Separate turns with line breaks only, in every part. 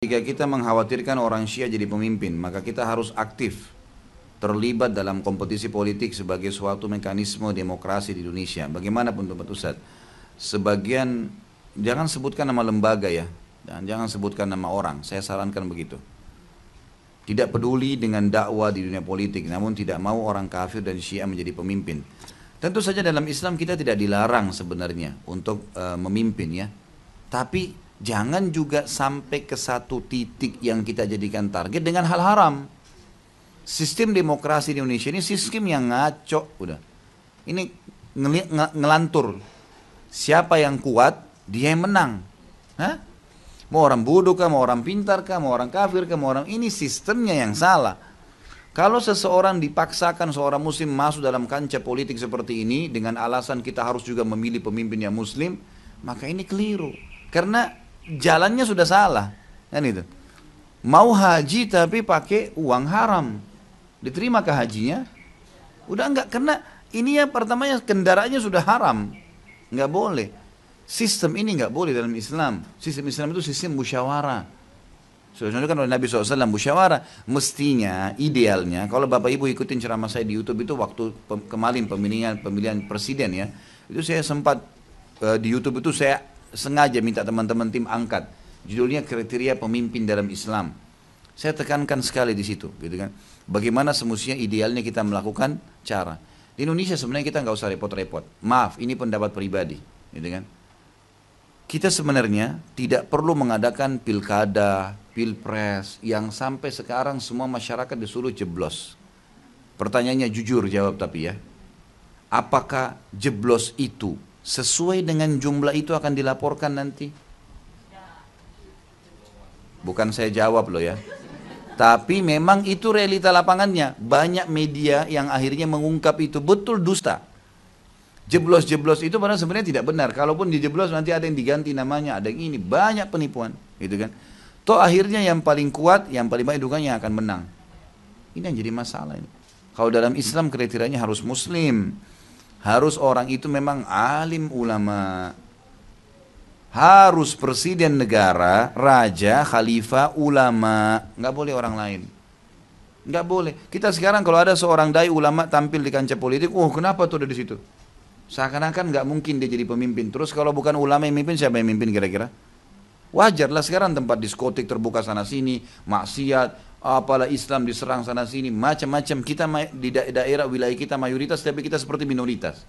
Jika kita mengkhawatirkan orang Syiah jadi pemimpin, maka kita harus aktif terlibat dalam kompetisi politik sebagai suatu mekanisme demokrasi di Indonesia. Bagaimanapun Tempat Ustaz. Sebagian, jangan sebutkan nama lembaga ya, dan jangan sebutkan nama orang, saya sarankan begitu. Tidak peduli dengan dakwah di dunia politik, namun tidak mau orang kafir dan Syiah menjadi pemimpin. Tentu saja dalam Islam kita tidak dilarang sebenarnya untuk uh, memimpin ya. Tapi Jangan juga sampai ke satu titik yang kita jadikan target dengan hal haram. Sistem demokrasi di Indonesia ini sistem yang ngaco, udah. Ini ngel ngelantur. Siapa yang kuat, dia yang menang. Hah? Mau orang bodoh kah, mau orang pintar kah, mau orang kafir kah, mau orang ini sistemnya yang salah. Kalau seseorang dipaksakan seorang muslim masuk dalam kancah politik seperti ini dengan alasan kita harus juga memilih pemimpin yang muslim, maka ini keliru. Karena jalannya sudah salah. Kan itu. Mau haji tapi pakai uang haram. Diterima ke hajinya? Udah enggak karena ini ya pertamanya kendaraannya sudah haram. Enggak boleh. Sistem ini enggak boleh dalam Islam. Sistem Islam itu sistem musyawarah. Sudah kan oleh Nabi SAW musyawarah. Mestinya, idealnya, kalau Bapak Ibu ikutin ceramah saya di Youtube itu waktu kemarin pemilihan pemilihan presiden ya, itu saya sempat uh, di Youtube itu saya sengaja minta teman-teman tim angkat. Judulnya kriteria pemimpin dalam Islam. Saya tekankan sekali di situ, gitu kan. Bagaimana semestinya idealnya kita melakukan cara. Di Indonesia sebenarnya kita nggak usah repot-repot. Maaf, ini pendapat pribadi, gitu kan. Kita sebenarnya tidak perlu mengadakan pilkada, pilpres yang sampai sekarang semua masyarakat disuruh jeblos. Pertanyaannya jujur jawab tapi ya. Apakah jeblos itu sesuai dengan jumlah itu akan dilaporkan nanti? Bukan saya jawab loh ya. Tapi memang itu realita lapangannya. Banyak media yang akhirnya mengungkap itu betul dusta. Jeblos-jeblos itu padahal sebenarnya tidak benar. Kalaupun dijeblos nanti ada yang diganti namanya, ada yang ini. Banyak penipuan. Gitu kan. Toh akhirnya yang paling kuat, yang paling banyak dukanya akan menang. Ini yang jadi masalah ini. Kalau dalam Islam kriterianya harus muslim. Harus orang itu memang alim ulama. Harus presiden negara, raja, khalifah, ulama. Nggak boleh orang lain. Nggak boleh. Kita sekarang kalau ada seorang dai ulama tampil di kancah politik, oh kenapa tuh ada di situ? Seakan-akan nggak mungkin dia jadi pemimpin. Terus kalau bukan ulama yang mimpin, siapa yang mimpin kira-kira? Wajarlah sekarang tempat diskotik terbuka sana sini, maksiat, apalah Islam diserang sana sini, macam-macam. Kita di daerah wilayah kita mayoritas, tapi kita seperti minoritas.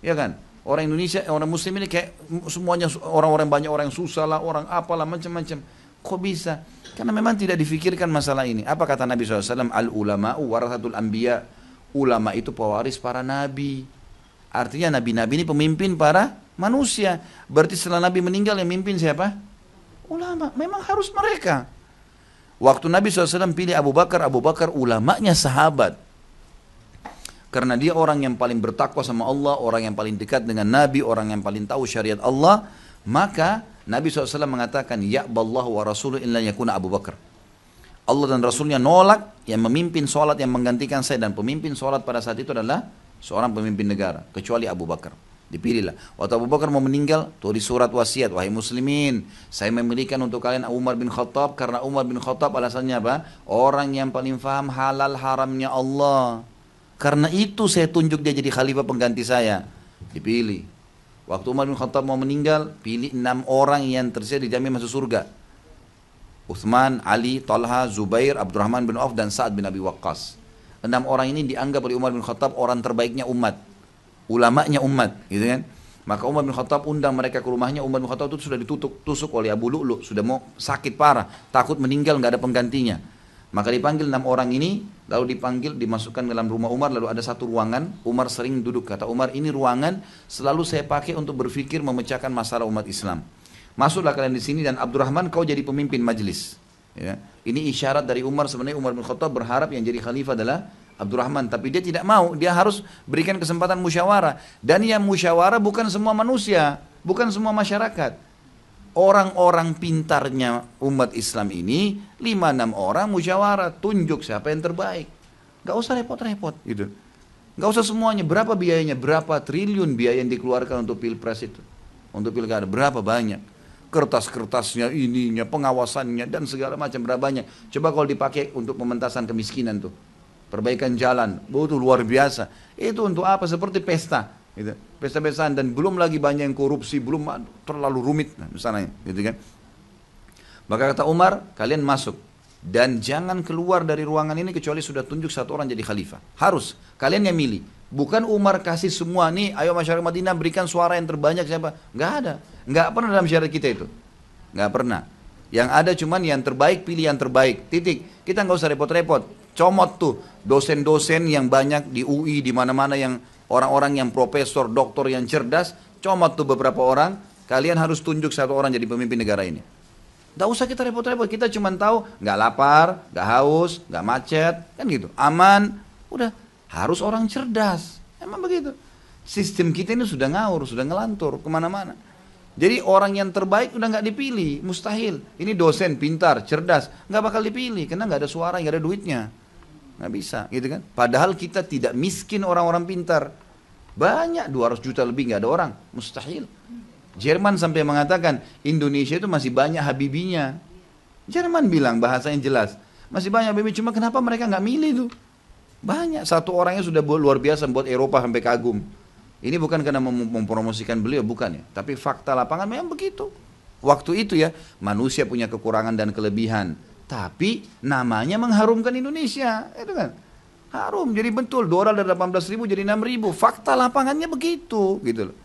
Ya kan? Orang Indonesia, orang Muslim ini kayak semuanya orang-orang banyak orang yang susah lah, orang apalah macam-macam. Kok bisa? Karena memang tidak difikirkan masalah ini. Apa kata Nabi SAW? Al ulama warahatul anbiya. Ulama itu pewaris para nabi. Artinya nabi-nabi ini pemimpin para manusia. Berarti setelah nabi meninggal yang mimpin siapa? Ulama. Memang harus mereka. Waktu Nabi SAW pilih Abu Bakar, Abu Bakar ulamanya sahabat. Karena dia orang yang paling bertakwa sama Allah, orang yang paling dekat dengan Nabi, orang yang paling tahu syariat Allah. Maka Nabi SAW mengatakan, Ya Allah wa Rasulullah illa yakuna Abu Bakar. Allah dan Rasulnya nolak yang memimpin sholat yang menggantikan saya dan pemimpin sholat pada saat itu adalah seorang pemimpin negara kecuali Abu Bakar. Dipilihlah. Waktu Abu Bakar mau meninggal, tulis surat wasiat, wahai muslimin, saya memilihkan untuk kalian Umar bin Khattab karena Umar bin Khattab alasannya apa? Orang yang paling faham halal haramnya Allah. Karena itu saya tunjuk dia jadi khalifah pengganti saya. Dipilih. Waktu Umar bin Khattab mau meninggal, pilih enam orang yang tersedia dijamin masuk surga. Uthman, Ali, Talha, Zubair, Abdurrahman bin Auf, dan Sa'ad bin Abi Waqqas. Enam orang ini dianggap oleh Umar bin Khattab orang terbaiknya umat ulamanya umat, gitu kan? Maka Umar bin Khattab undang mereka ke rumahnya. Umar bin Khattab itu sudah ditutup tusuk oleh Abu Lu'lu, sudah mau sakit parah, takut meninggal nggak ada penggantinya. Maka dipanggil enam orang ini, lalu dipanggil, dimasukkan dalam rumah Umar, lalu ada satu ruangan. Umar sering duduk, kata Umar, ini ruangan selalu saya pakai untuk berpikir memecahkan masalah umat Islam. Masuklah kalian di sini dan Abdurrahman kau jadi pemimpin majelis. Ya. Ini isyarat dari Umar sebenarnya Umar bin Khattab berharap yang jadi khalifah adalah Abdurrahman tapi dia tidak mau. Dia harus berikan kesempatan musyawarah. Dan yang musyawarah bukan semua manusia bukan semua masyarakat. Orang-orang pintarnya umat Islam ini lima enam orang musyawarah tunjuk siapa yang terbaik. Gak usah repot-repot gitu. Gak usah semuanya. Berapa biayanya? Berapa triliun biaya yang dikeluarkan untuk pilpres itu? Untuk pilkada. Berapa banyak? Kertas-kertasnya, ininya, pengawasannya dan segala macam. Berapa banyak. Coba kalau dipakai untuk pementasan kemiskinan tuh, perbaikan jalan, betul luar biasa. Itu untuk apa? Seperti pesta, gitu. Pesta-pestaan dan belum lagi banyak yang korupsi, belum terlalu rumit misalnya, gitu kan. Maka kata Umar, kalian masuk dan jangan keluar dari ruangan ini kecuali sudah tunjuk satu orang jadi khalifah. Harus kalian yang milih. Bukan Umar kasih semua nih, ayo masyarakat Madinah berikan suara yang terbanyak siapa? Nggak ada. Nggak pernah dalam syariat kita itu. Nggak pernah. Yang ada cuman yang terbaik, pilih yang terbaik. Titik. Kita nggak usah repot-repot. Comot tuh dosen-dosen yang banyak di UI, di mana-mana yang orang-orang yang profesor, doktor yang cerdas. Comot tuh beberapa orang. Kalian harus tunjuk satu orang jadi pemimpin negara ini. Tidak usah kita repot-repot, kita cuma tahu nggak lapar, nggak haus, nggak macet, kan gitu. Aman, udah harus orang cerdas. Emang begitu. Sistem kita ini sudah ngawur, sudah ngelantur ke mana-mana. Jadi orang yang terbaik udah nggak dipilih, mustahil. Ini dosen pintar, cerdas, nggak bakal dipilih karena nggak ada suara, nggak ada duitnya, nggak bisa, gitu kan? Padahal kita tidak miskin orang-orang pintar, banyak 200 juta lebih nggak ada orang, mustahil. Jerman sampai mengatakan Indonesia itu masih banyak habibinya. Jerman bilang bahasanya jelas, masih banyak habibi. Cuma kenapa mereka nggak milih tuh? Banyak satu orangnya sudah luar biasa buat Eropa sampai kagum. Ini bukan karena mem mempromosikan beliau, bukan ya. Tapi fakta lapangan memang begitu. Waktu itu ya, manusia punya kekurangan dan kelebihan. Tapi namanya mengharumkan Indonesia. Itu kan. Harum, jadi betul. Dolar dari 18 ribu jadi 6 ribu. Fakta lapangannya begitu. gitu loh.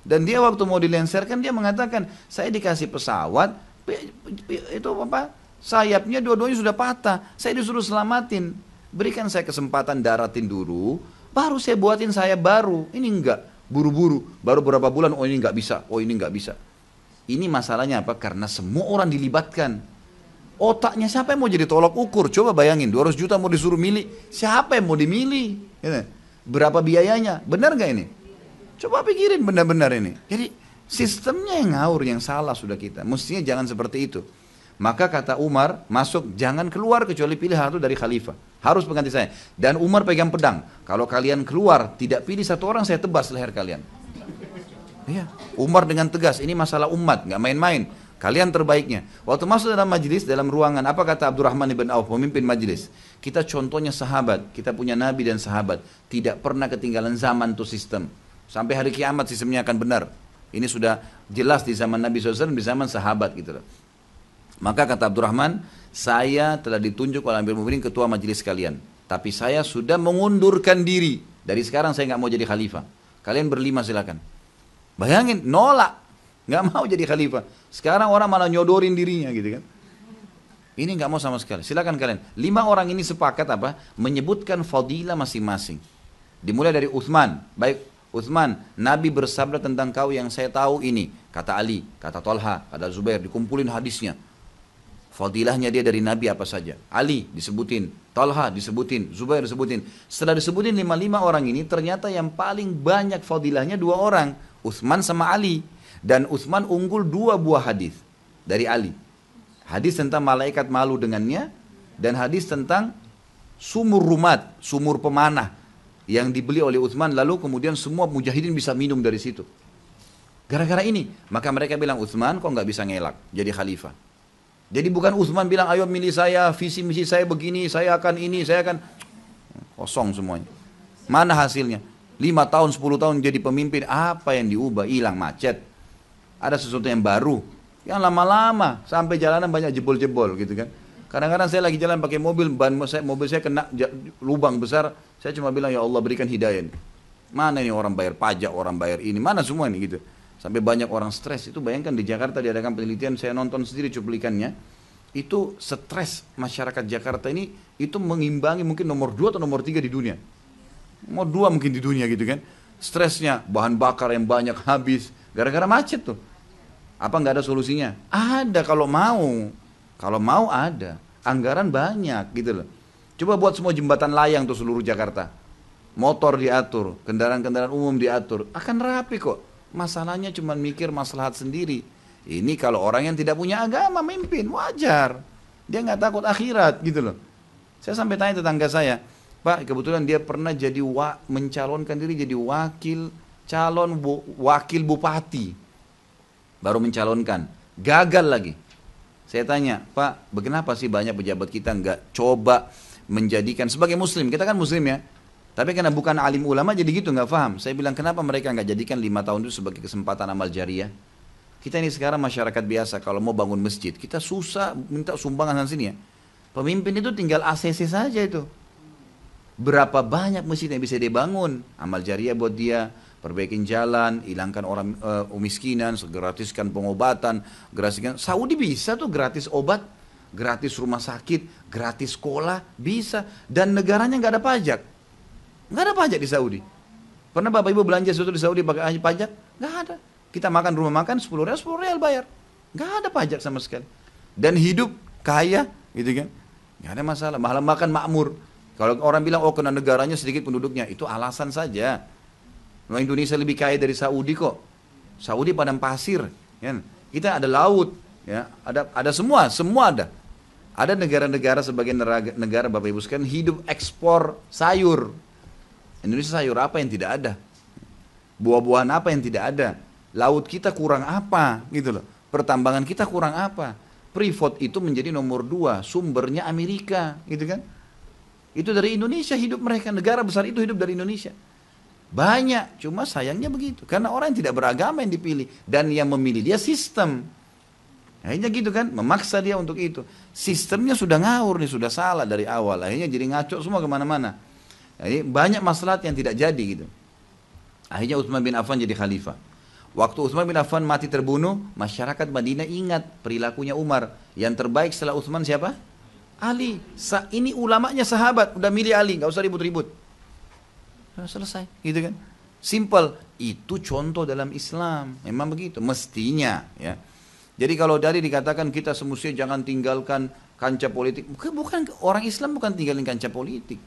Dan dia waktu mau dilenserkan dia mengatakan, saya dikasih pesawat, itu apa? Sayapnya dua-duanya sudah patah. Saya disuruh selamatin. Berikan saya kesempatan daratin dulu, baru saya buatin saya baru. Ini enggak, buru-buru. Baru beberapa bulan, oh ini enggak bisa, oh ini enggak bisa. Ini masalahnya apa? Karena semua orang dilibatkan. Otaknya siapa yang mau jadi tolok ukur? Coba bayangin, 200 juta mau disuruh milih. Siapa yang mau dimilih? Berapa biayanya? Benar nggak ini? Coba pikirin benar-benar ini. Jadi sistemnya yang ngawur, yang salah sudah kita. Mestinya jangan seperti itu. Maka kata Umar, masuk jangan keluar kecuali pilih satu dari khalifah. Harus pengganti saya. Dan Umar pegang pedang. Kalau kalian keluar, tidak pilih satu orang, saya tebas leher kalian. Iya, Umar dengan tegas, ini masalah umat, nggak main-main. Kalian terbaiknya. Waktu masuk dalam majelis, dalam ruangan, apa kata Abdurrahman ibn Auf, pemimpin majelis? Kita contohnya sahabat, kita punya nabi dan sahabat. Tidak pernah ketinggalan zaman tuh sistem. Sampai hari kiamat sistemnya akan benar. Ini sudah jelas di zaman Nabi SAW, di zaman sahabat gitu loh. Maka kata Abdurrahman, saya telah ditunjuk oleh Amir Mu'minin ketua majelis kalian. Tapi saya sudah mengundurkan diri. Dari sekarang saya nggak mau jadi khalifah. Kalian berlima silakan. Bayangin, nolak. Nggak mau jadi khalifah. Sekarang orang malah nyodorin dirinya gitu kan. Ini nggak mau sama sekali. Silakan kalian. Lima orang ini sepakat apa? Menyebutkan fadilah masing-masing. Dimulai dari Uthman. Baik Uthman, Nabi bersabda tentang kau yang saya tahu ini. Kata Ali, kata Tolha, kata Zubair, dikumpulin hadisnya. Fadilahnya dia dari Nabi apa saja. Ali disebutin, Tolha disebutin, Zubair disebutin. Setelah disebutin lima-lima orang ini, ternyata yang paling banyak fadilahnya dua orang. Uthman sama Ali. Dan Uthman unggul dua buah hadis dari Ali. Hadis tentang malaikat malu dengannya, dan hadis tentang sumur rumat, sumur pemanah yang dibeli oleh Uthman lalu kemudian semua mujahidin bisa minum dari situ. Gara-gara ini, maka mereka bilang Uthman kok nggak bisa ngelak jadi khalifah. Jadi bukan Uthman bilang ayo milih saya, visi misi saya begini, saya akan ini, saya akan kosong semuanya. Mana hasilnya? Lima tahun, sepuluh tahun jadi pemimpin, apa yang diubah? Hilang macet. Ada sesuatu yang baru, yang lama-lama sampai jalanan banyak jebol-jebol gitu kan. Kadang-kadang saya lagi jalan pakai mobil, ban saya, mobil saya kena lubang besar, saya cuma bilang ya Allah berikan hidayah. Mana ini orang bayar pajak, orang bayar ini, mana semua ini gitu. Sampai banyak orang stres. Itu bayangkan di Jakarta diadakan penelitian, saya nonton sendiri cuplikannya. Itu stres masyarakat Jakarta ini itu mengimbangi mungkin nomor dua atau nomor tiga di dunia. Nomor dua mungkin di dunia gitu kan. Stresnya, bahan bakar yang banyak habis, gara-gara macet tuh. Apa nggak ada solusinya? Ada kalau mau. Kalau mau ada, anggaran banyak gitu loh. Coba buat semua jembatan layang tuh seluruh Jakarta. Motor diatur, kendaraan-kendaraan umum diatur, akan rapi kok. Masalahnya cuma mikir maslahat sendiri. Ini kalau orang yang tidak punya agama mimpin, wajar. Dia nggak takut akhirat gitu loh. Saya sampai tanya tetangga saya, Pak kebetulan dia pernah jadi wa, mencalonkan diri jadi wakil calon bu, wakil bupati. Baru mencalonkan Gagal lagi. Saya tanya, Pak, kenapa sih banyak pejabat kita nggak coba menjadikan sebagai muslim? Kita kan muslim ya. Tapi karena bukan alim ulama jadi gitu nggak paham. Saya bilang kenapa mereka nggak jadikan lima tahun itu sebagai kesempatan amal jariah? Kita ini sekarang masyarakat biasa kalau mau bangun masjid kita susah minta sumbangan sini ya. Pemimpin itu tinggal ACC saja itu. Berapa banyak masjid yang bisa dibangun? Amal jariah buat dia, perbaikin jalan, hilangkan orang uh, kemiskinan, gratiskan pengobatan, gratiskan. Saudi bisa tuh gratis obat, gratis rumah sakit, gratis sekolah, bisa. Dan negaranya nggak ada pajak. Nggak ada pajak di Saudi. Pernah bapak ibu belanja sesuatu di Saudi pakai pajak? Nggak ada. Kita makan rumah makan 10 real, 10 real bayar. Nggak ada pajak sama sekali. Dan hidup kaya, gitu kan. Nggak ada masalah. Malah makan makmur. Kalau orang bilang, oh kena negaranya sedikit penduduknya, itu alasan saja. Memang Indonesia lebih kaya dari Saudi kok. Saudi padang pasir, ya. Kita ada laut, ya. Ada ada semua, semua ada. Ada negara-negara sebagai negara, negara Bapak Ibu sekalian hidup ekspor sayur. Indonesia sayur apa yang tidak ada? Buah-buahan apa yang tidak ada? Laut kita kurang apa? Gitu loh. Pertambangan kita kurang apa? Freeport itu menjadi nomor dua, sumbernya Amerika, gitu kan? Itu dari Indonesia hidup mereka, negara besar itu hidup dari Indonesia. Banyak, cuma sayangnya begitu. Karena orang yang tidak beragama yang dipilih. Dan yang memilih dia sistem. Akhirnya gitu kan, memaksa dia untuk itu. Sistemnya sudah ngawur nih, sudah salah dari awal. Akhirnya jadi ngaco semua ke mana-mana. Jadi banyak masalah yang tidak jadi gitu. Akhirnya Utsman bin Affan jadi khalifah. Waktu Utsman bin Affan mati terbunuh, masyarakat Madinah ingat perilakunya Umar. Yang terbaik setelah Utsman siapa? Ali. Ini ulamanya sahabat, udah milih Ali, nggak usah ribut-ribut. Selesai, gitu kan? Simple. Itu contoh dalam Islam. Memang begitu, mestinya ya. Jadi kalau dari dikatakan kita semestinya jangan tinggalkan kancah politik, bukan, bukan orang Islam bukan tinggalin kancah politik.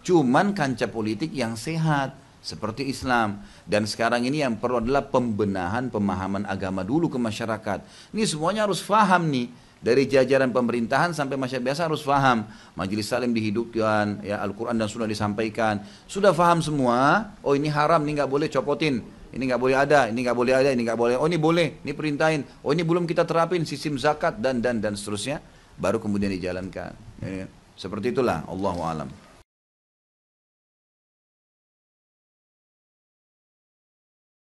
Cuman kancah politik yang sehat seperti Islam dan sekarang ini yang perlu adalah pembenahan pemahaman agama dulu ke masyarakat. Ini semuanya harus faham nih dari jajaran pemerintahan sampai masyarakat biasa harus faham. Majelis salim dihidupkan, ya Al-Quran dan Sunnah disampaikan. Sudah faham semua, oh ini haram, ini nggak boleh copotin. Ini nggak boleh ada, ini nggak boleh ada, ini nggak boleh. Oh ini boleh, ini perintahin. Oh ini belum kita terapin sistem zakat dan dan dan seterusnya. Baru kemudian dijalankan. Ya, seperti itulah, Allah alam.